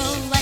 know.